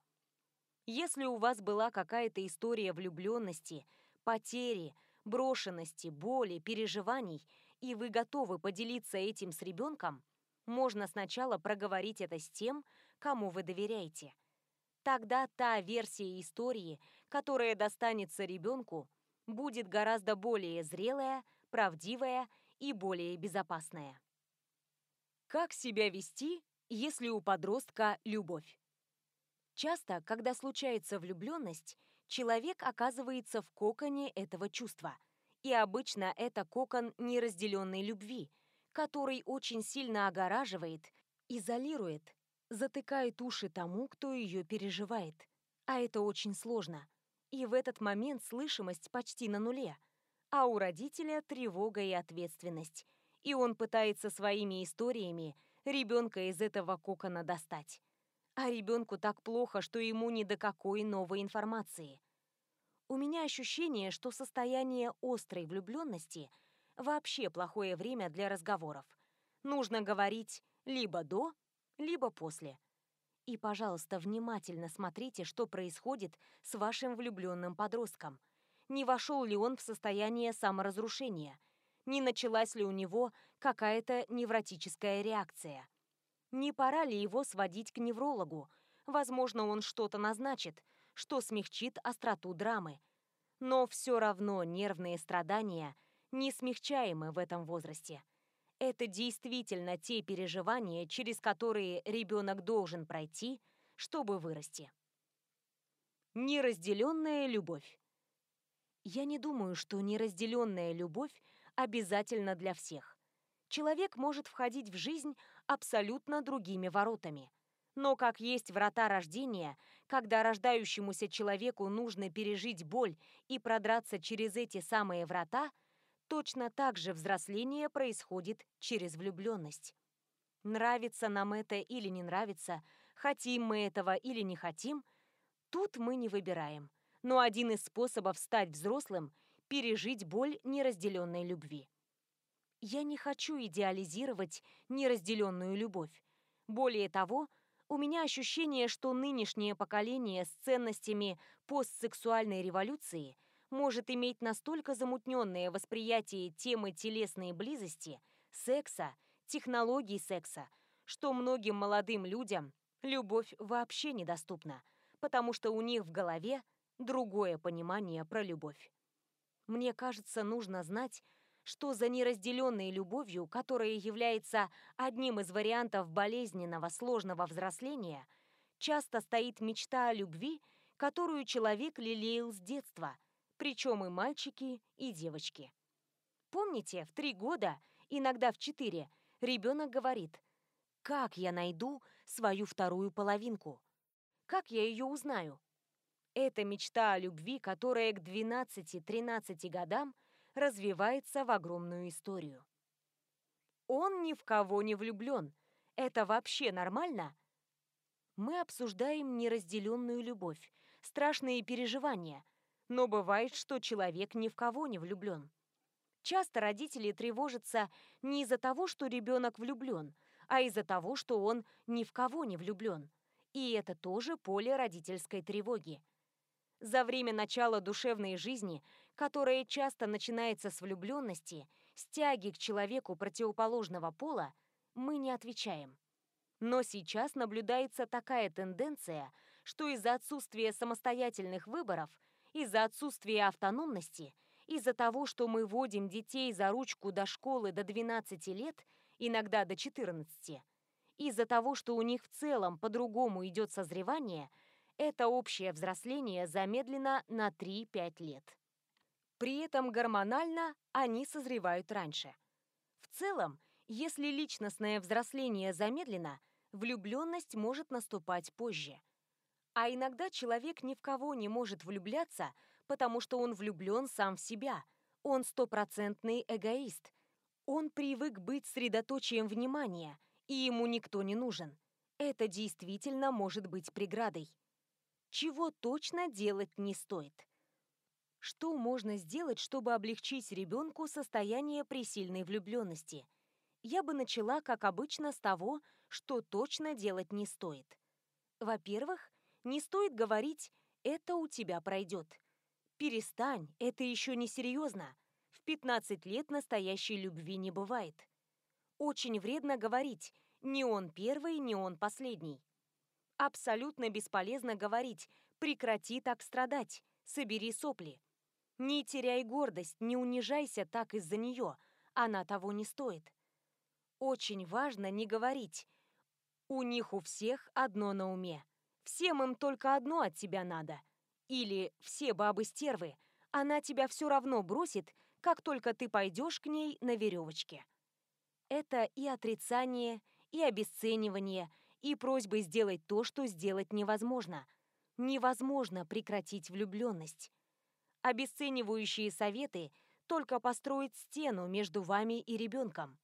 Если у вас была какая-то история влюбленности, потери, брошенности, боли, переживаний, и вы готовы поделиться этим с ребенком, можно сначала проговорить это с тем, кому вы доверяете. Тогда та версия истории, которая достанется ребенку, будет гораздо более зрелая, правдивая и более безопасная. Как себя вести, если у подростка любовь? Часто, когда случается влюбленность, человек оказывается в коконе этого чувства. И обычно это кокон неразделенной любви, который очень сильно огораживает, изолирует, затыкает уши тому, кто ее переживает. А это очень сложно. И в этот момент слышимость почти на нуле. А у родителя тревога и ответственность. И он пытается своими историями ребенка из этого кокона достать. А ребенку так плохо, что ему ни до какой новой информации. У меня ощущение, что состояние острой влюбленности вообще плохое время для разговоров. Нужно говорить либо до, либо после. И, пожалуйста, внимательно смотрите, что происходит с вашим влюбленным подростком. Не вошел ли он в состояние саморазрушения? Не началась ли у него какая-то невротическая реакция? Не пора ли его сводить к неврологу? Возможно, он что-то назначит, что смягчит остроту драмы. Но все равно нервные страдания не смягчаемы в этом возрасте это действительно те переживания, через которые ребенок должен пройти, чтобы вырасти. Неразделенная любовь. Я не думаю, что неразделенная любовь обязательно для всех. Человек может входить в жизнь абсолютно другими воротами. Но как есть врата рождения, когда рождающемуся человеку нужно пережить боль и продраться через эти самые врата – Точно так же взросление происходит через влюбленность. Нравится нам это или не нравится, хотим мы этого или не хотим, тут мы не выбираем. Но один из способов стать взрослым – пережить боль неразделенной любви. Я не хочу идеализировать неразделенную любовь. Более того, у меня ощущение, что нынешнее поколение с ценностями постсексуальной революции – может иметь настолько замутненное восприятие темы телесной близости, секса, технологий секса, что многим молодым людям любовь вообще недоступна, потому что у них в голове другое понимание про любовь. Мне кажется, нужно знать, что за неразделенной любовью, которая является одним из вариантов болезненного сложного взросления, часто стоит мечта о любви, которую человек лелеял с детства – причем и мальчики, и девочки. Помните, в три года, иногда в четыре, ребенок говорит «Как я найду свою вторую половинку? Как я ее узнаю?» Это мечта о любви, которая к 12-13 годам развивается в огромную историю. Он ни в кого не влюблен. Это вообще нормально? Мы обсуждаем неразделенную любовь, страшные переживания, но бывает, что человек ни в кого не влюблен. Часто родители тревожатся не из-за того, что ребенок влюблен, а из-за того, что он ни в кого не влюблен. И это тоже поле родительской тревоги. За время начала душевной жизни, которая часто начинается с влюбленности, с тяги к человеку противоположного пола, мы не отвечаем. Но сейчас наблюдается такая тенденция, что из-за отсутствия самостоятельных выборов – из-за отсутствия автономности, из-за того, что мы водим детей за ручку до школы до 12 лет, иногда до 14, из-за того, что у них в целом по-другому идет созревание, это общее взросление замедлено на 3-5 лет. При этом гормонально они созревают раньше. В целом, если личностное взросление замедлено, влюбленность может наступать позже – а иногда человек ни в кого не может влюбляться, потому что он влюблен сам в себя. Он стопроцентный эгоист. Он привык быть средоточием внимания, и ему никто не нужен. Это действительно может быть преградой. Чего точно делать не стоит? Что можно сделать, чтобы облегчить ребенку состояние при сильной влюбленности? Я бы начала, как обычно, с того, что точно делать не стоит. Во-первых, не стоит говорить «это у тебя пройдет». Перестань, это еще не серьезно. В В 15 лет настоящей любви не бывает. Очень вредно говорить «не он первый, не он последний». Абсолютно бесполезно говорить «прекрати так страдать, собери сопли». Не теряй гордость, не унижайся так из-за нее, она того не стоит. Очень важно не говорить «у них у всех одно на уме». Всем им только одно от тебя надо. Или все бабы стервы, она тебя все равно бросит, как только ты пойдешь к ней на веревочке. Это и отрицание, и обесценивание, и просьбы сделать то, что сделать невозможно. Невозможно прекратить влюбленность. Обесценивающие советы только построят стену между вами и ребенком.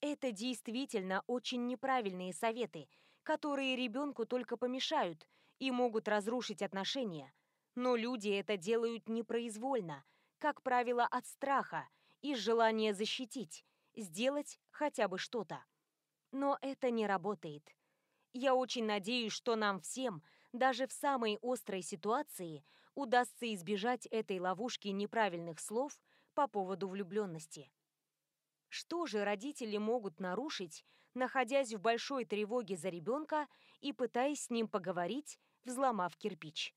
Это действительно очень неправильные советы – которые ребенку только помешают и могут разрушить отношения. Но люди это делают непроизвольно, как правило, от страха, из желания защитить, сделать хотя бы что-то. Но это не работает. Я очень надеюсь, что нам всем, даже в самой острой ситуации, удастся избежать этой ловушки неправильных слов по поводу влюбленности. Что же родители могут нарушить, находясь в большой тревоге за ребенка и пытаясь с ним поговорить, взломав кирпич?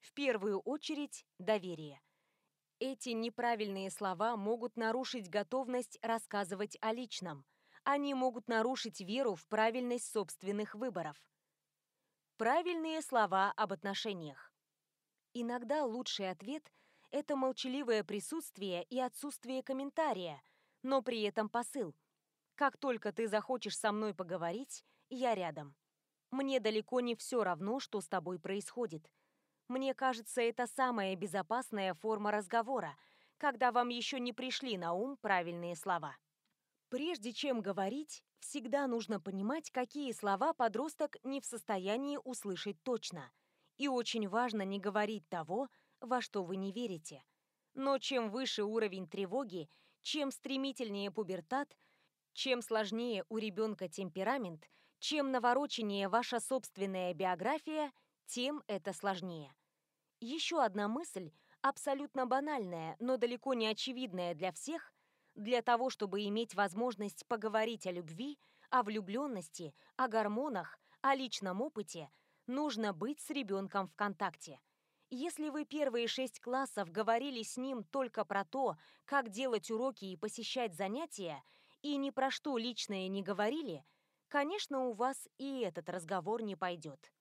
В первую очередь, доверие. Эти неправильные слова могут нарушить готовность рассказывать о личном. Они могут нарушить веру в правильность собственных выборов. Правильные слова об отношениях. Иногда лучший ответ – это молчаливое присутствие и отсутствие комментария – но при этом посыл. Как только ты захочешь со мной поговорить, я рядом. Мне далеко не все равно, что с тобой происходит. Мне кажется, это самая безопасная форма разговора, когда вам еще не пришли на ум правильные слова. Прежде чем говорить, всегда нужно понимать, какие слова подросток не в состоянии услышать точно. И очень важно не говорить того, во что вы не верите. Но чем выше уровень тревоги чем стремительнее пубертат, чем сложнее у ребенка темперамент, чем навороченнее ваша собственная биография, тем это сложнее. Еще одна мысль, абсолютно банальная, но далеко не очевидная для всех, для того, чтобы иметь возможность поговорить о любви, о влюбленности, о гормонах, о личном опыте, нужно быть с ребенком в контакте. Если вы первые шесть классов говорили с ним только про то, как делать уроки и посещать занятия, и ни про что личное не говорили, конечно, у вас и этот разговор не пойдет.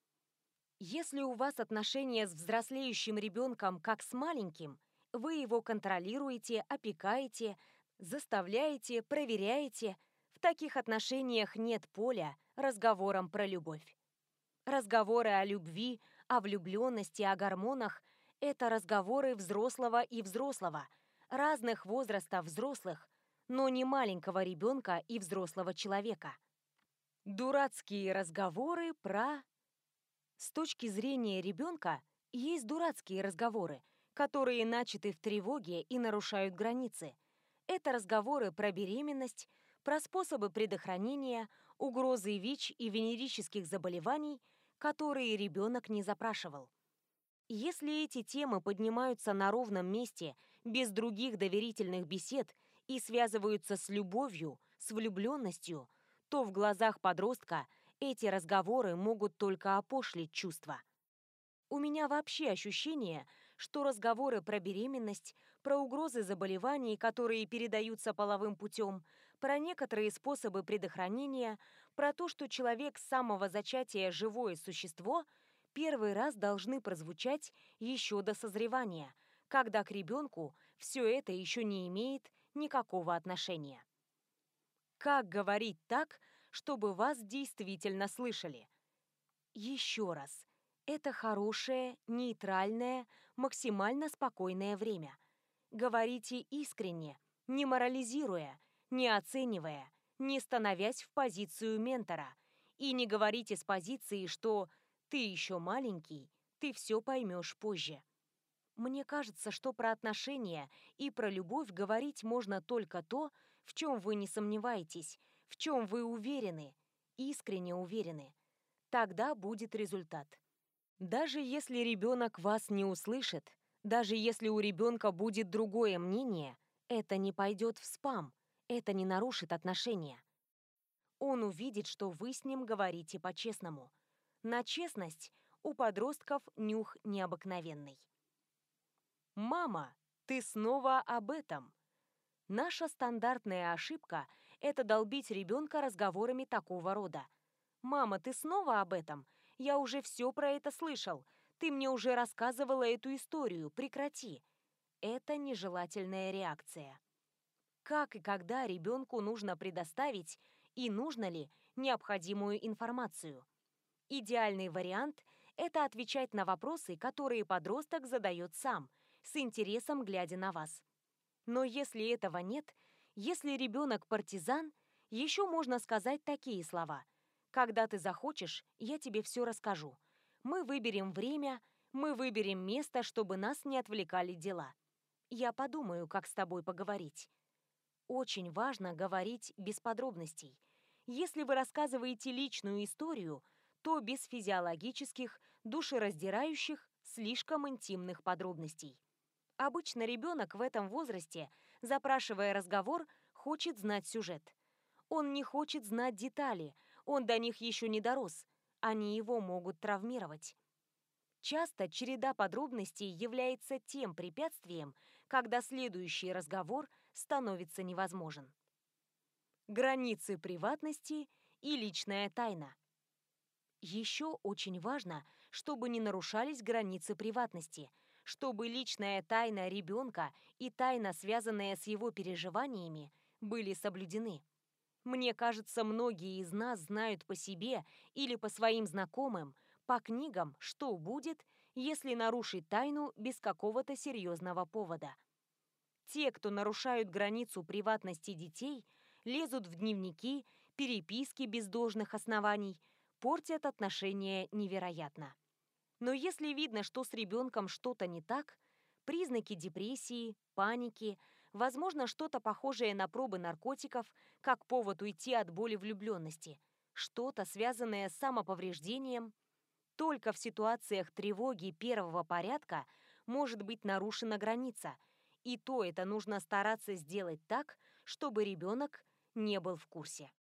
Если у вас отношения с взрослеющим ребенком как с маленьким, вы его контролируете, опекаете, заставляете, проверяете, в таких отношениях нет поля разговорам про любовь. Разговоры о любви, о влюбленности, о гормонах – это разговоры взрослого и взрослого, разных возрастов взрослых, но не маленького ребенка и взрослого человека. Дурацкие разговоры про... С точки зрения ребенка есть дурацкие разговоры, которые начаты в тревоге и нарушают границы. Это разговоры про беременность, про способы предохранения, угрозы ВИЧ и венерических заболеваний – которые ребенок не запрашивал. Если эти темы поднимаются на ровном месте, без других доверительных бесед и связываются с любовью, с влюбленностью, то в глазах подростка эти разговоры могут только опошлить чувства. У меня вообще ощущение, что разговоры про беременность, про угрозы заболеваний, которые передаются половым путем, про некоторые способы предохранения, про то, что человек с самого зачатия живое существо, первый раз должны прозвучать еще до созревания, когда к ребенку все это еще не имеет никакого отношения. Как говорить так, чтобы вас действительно слышали? Еще раз. Это хорошее, нейтральное, максимально спокойное время. Говорите искренне, не морализируя, не оценивая, не становясь в позицию ментора. И не говорите с позиции, что «ты еще маленький, ты все поймешь позже». Мне кажется, что про отношения и про любовь говорить можно только то, в чем вы не сомневаетесь, в чем вы уверены, искренне уверены. Тогда будет результат. Даже если ребенок вас не услышит, даже если у ребенка будет другое мнение, Это не пойдет в спам, это не нарушит отношения. Он увидит, что вы с ним говорите по-честному. На честность у подростков нюх необыкновенный. «Мама, ты снова об этом!» Наша стандартная ошибка – это долбить ребенка разговорами такого рода. «Мама, ты снова об этом? Я уже все про это слышал. Ты мне уже рассказывала эту историю. Прекрати!» Это нежелательная реакция. Как и когда ребенку нужно предоставить и нужно ли необходимую информацию? Идеальный вариант – это отвечать на вопросы, которые подросток задает сам, с интересом глядя на вас. Но если этого нет, если ребенок партизан, еще можно сказать такие слова. «Когда ты захочешь, я тебе все расскажу. Мы выберем время, мы выберем место, чтобы нас не отвлекали дела». Я подумаю, как с тобой поговорить. Очень важно говорить без подробностей. Если вы рассказываете личную историю, то без физиологических, душераздирающих, слишком интимных подробностей. Обычно ребенок в этом возрасте, запрашивая разговор, хочет знать сюжет. Он не хочет знать детали, он до них еще не дорос, они его могут травмировать. Часто череда подробностей является тем препятствием, когда следующий разговор становится невозможен. Границы приватности и личная тайна. Еще очень важно, чтобы не нарушались границы приватности, чтобы личная тайна ребенка и тайна, связанная с его переживаниями, были соблюдены. Мне кажется, многие из нас знают по себе или по своим знакомым, по книгам, что будет, если нарушить тайну без какого-то серьезного повода. Те, кто нарушают границу приватности детей, лезут в дневники, переписки без должных оснований, портят отношения невероятно. Но если видно, что с ребенком что-то не так, признаки депрессии, паники, возможно, что-то похожее на пробы наркотиков, как повод уйти от боли влюбленности, что-то связанное с самоповреждением – только в ситуациях тревоги первого порядка может быть нарушена граница, и то это нужно стараться сделать так, чтобы ребенок не был в курсе.